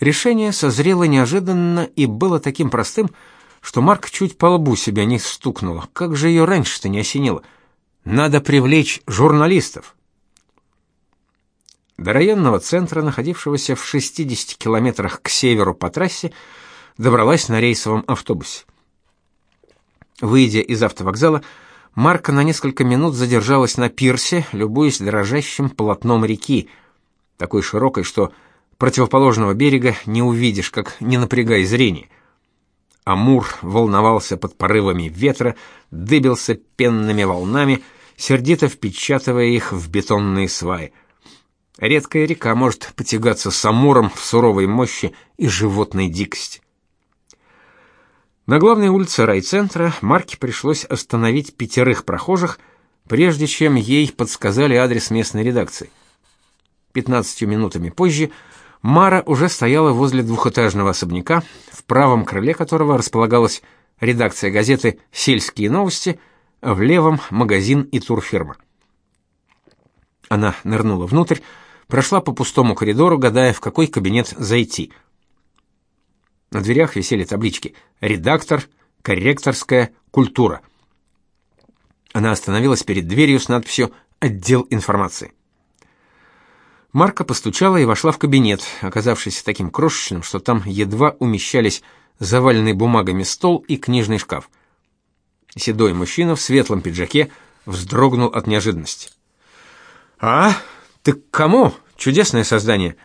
Решение созрело неожиданно и было таким простым, что Марк чуть по лбу себя не стукнуло. Как же ее раньше-то не осенило? Надо привлечь журналистов. До районного центра, находившегося в 60 километрах к северу по трассе, добралась на рейсовом автобусе. Выйдя из автовокзала, Марка на несколько минут задержалась на пирсе, любуясь дрожащим полотном реки, такой широкой, что противоположного берега не увидишь, как не напрягай зрение. Амур волновался под порывами ветра, дыбился пенными волнами, сердито впечатывая их в бетонные сваи. Редкая река может потягаться с Амуром в суровой мощи и животной дикости. На главной улице райцентра Марке пришлось остановить пятерых прохожих, прежде чем ей подсказали адрес местной редакции. Пятнадцатью минутами позже Мара уже стояла возле двухэтажного особняка, в правом крыле которого располагалась редакция газеты «Сельские новости», а в левом — магазин и турфирма. Она нырнула внутрь, прошла по пустому коридору, гадая, в какой кабинет зайти — на дверях висели таблички «Редактор», «Корректорская», «Культура». Она остановилась перед дверью с надписью «Отдел информации». Марка постучала и вошла в кабинет, оказавшийся таким крошечным, что там едва умещались заваленный бумагами стол и книжный шкаф. Седой мужчина в светлом пиджаке вздрогнул от неожиданности. «А? Ты к кому? Чудесное создание!»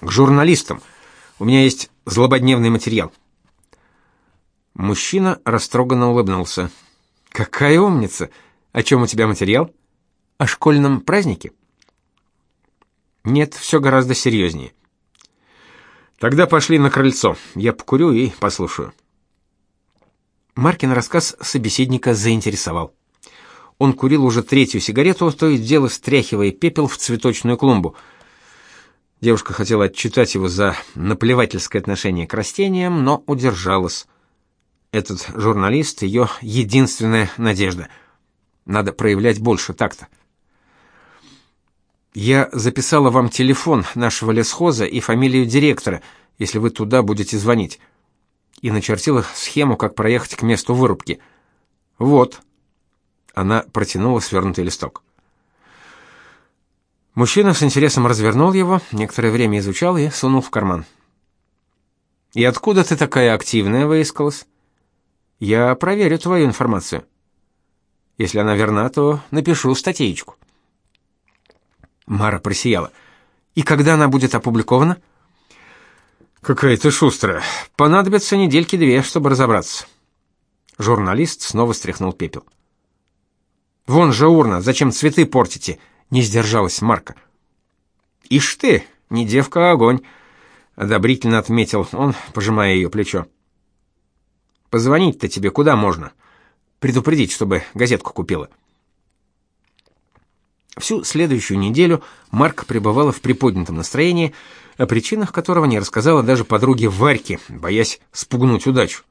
«К журналистам», у меня есть злободневный материал. Мужчина растроганно улыбнулся. Какая умница. О чем у тебя материал? О школьном празднике? Нет, все гораздо серьезнее. Тогда пошли на крыльцо. Я покурю и послушаю. Маркин рассказ собеседника заинтересовал. Он курил уже третью сигарету, то и дело стряхивая пепел в цветочную клумбу — Девушка хотела отчитать его за наплевательское отношение к растениям, но удержалась. Этот журналист ее единственная надежда. Надо проявлять больше такта. Я записала вам телефон нашего лесхоза и фамилию директора, если вы туда будете звонить. И начертила схему, как проехать к месту вырубки. Вот. Она протянула свернутый листок. Мужчина с интересом развернул его, некоторое время изучал и сунул в карман. «И откуда ты такая активная выискалась?» «Я проверю твою информацию. Если она верна, то напишу статейку». Мара просияла. «И когда она будет опубликована?» «Какая ты шустрая. Понадобится недельки две, чтобы разобраться». Журналист снова стряхнул пепел. «Вон же урна, зачем цветы портите?» не сдержалась Марка. Ишь ты, не девка, а огонь, одобрительно отметил он, пожимая ее плечо. Позвонить-то тебе куда можно? Предупредить, чтобы газетку купила. Всю следующую неделю Марк пребывала в приподнятом настроении, о причинах которого не рассказала даже подруге Варьке, боясь спугнуть удачу.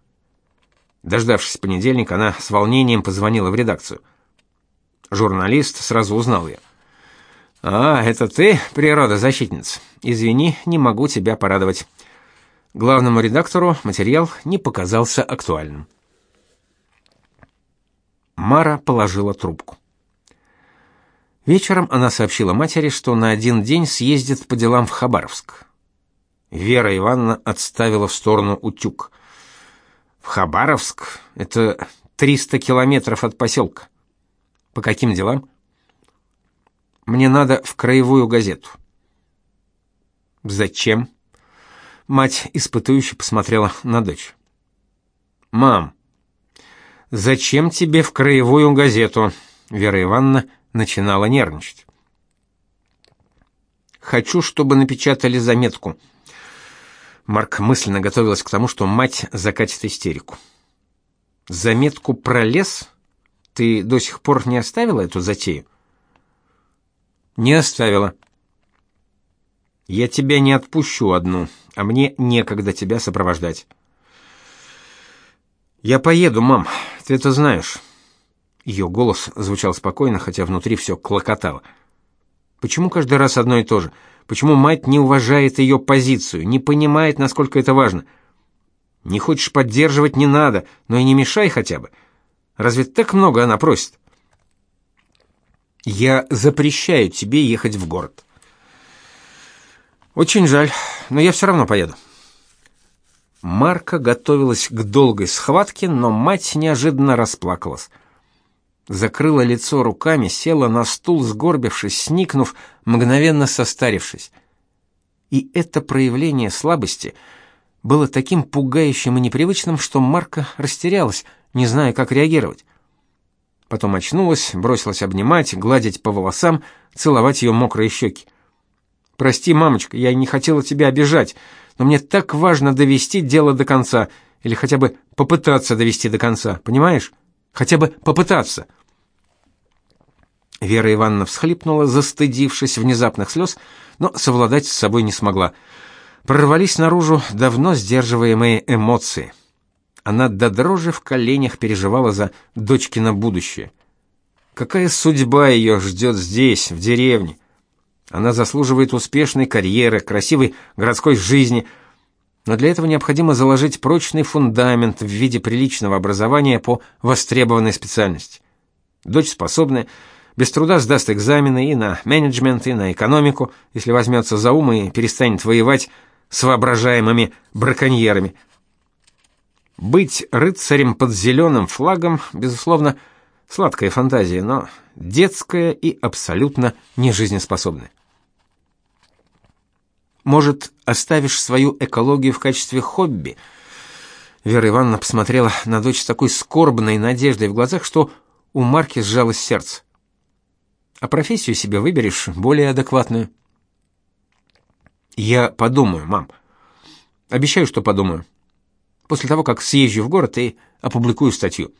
Дождавшись понедельника, она с волнением позвонила в редакцию. Журналист сразу узнал ее. А, это ты, природозащитница. Извини, не могу тебя порадовать. Главному редактору материал не показался актуальным. Мара положила трубку. Вечером она сообщила матери, что на один день съездит по делам в Хабаровск. Вера Ивановна отставила в сторону утюг. В Хабаровск это 300 километров от поселка. По каким делам? Мне надо в краевую газету. Зачем? Мать испытующе посмотрела на дочь. Мам, зачем тебе в краевую газету? Вера Ивановна начинала нервничать. Хочу, чтобы напечатали заметку. Марк мысленно готовилась к тому, что мать закатит истерику. Заметку про лес? Ты до сих пор не оставила эту затею? Не оставила. Я тебя не отпущу одну, а мне некогда тебя сопровождать. Я поеду, мам. Ты это знаешь. Ее голос звучал спокойно, хотя внутри все клокотало. Почему каждый раз одно и то же? почему мать не уважает ее позицию, не понимает, насколько это важно. Не хочешь поддерживать не надо, но и не мешай хотя бы. Разве так много она просит? Я запрещаю тебе ехать в город. Очень жаль, но я все равно поеду. Марка готовилась к долгой схватке, но мать неожиданно расплакалась. Закрыла лицо руками, села на стул, сгорбившись, сникнув, мгновенно состарившись. И это проявление слабости было таким пугающим и непривычным, что Марка растерялась, не зная, как реагировать. Потом очнулась, бросилась обнимать, гладить по волосам, целовать ее мокрые щеки. «Прости, мамочка, я не хотела тебя обижать но мне так важно довести дело до конца, или хотя бы попытаться довести до конца, понимаешь? Хотя бы попытаться. Вера Ивановна всхлипнула, застыдившись внезапных слез, но совладать с собой не смогла. Прорвались наружу давно сдерживаемые эмоции. Она до дрожи в коленях переживала за дочкино будущее. Какая судьба ее ждет здесь, в деревне? Она заслуживает успешной карьеры, красивой городской жизни, но для этого необходимо заложить прочный фундамент в виде приличного образования по востребованной специальности. Дочь способная, без труда сдаст экзамены и на менеджмент, и на экономику, если возьмется за ум и перестанет воевать с воображаемыми браконьерами. Быть рыцарем под зеленым флагом, безусловно, сладкая фантазия, но детская и абсолютно нежизнеспособная. Может, оставишь свою экологию в качестве хобби? Вера Ивановна посмотрела на дочь с такой скорбной надеждой в глазах, что у Марки сжалось сердце. А профессию себе выберешь более адекватную. Я подумаю, мам. Обещаю, что подумаю. После того, как съезжу в город и опубликую статью.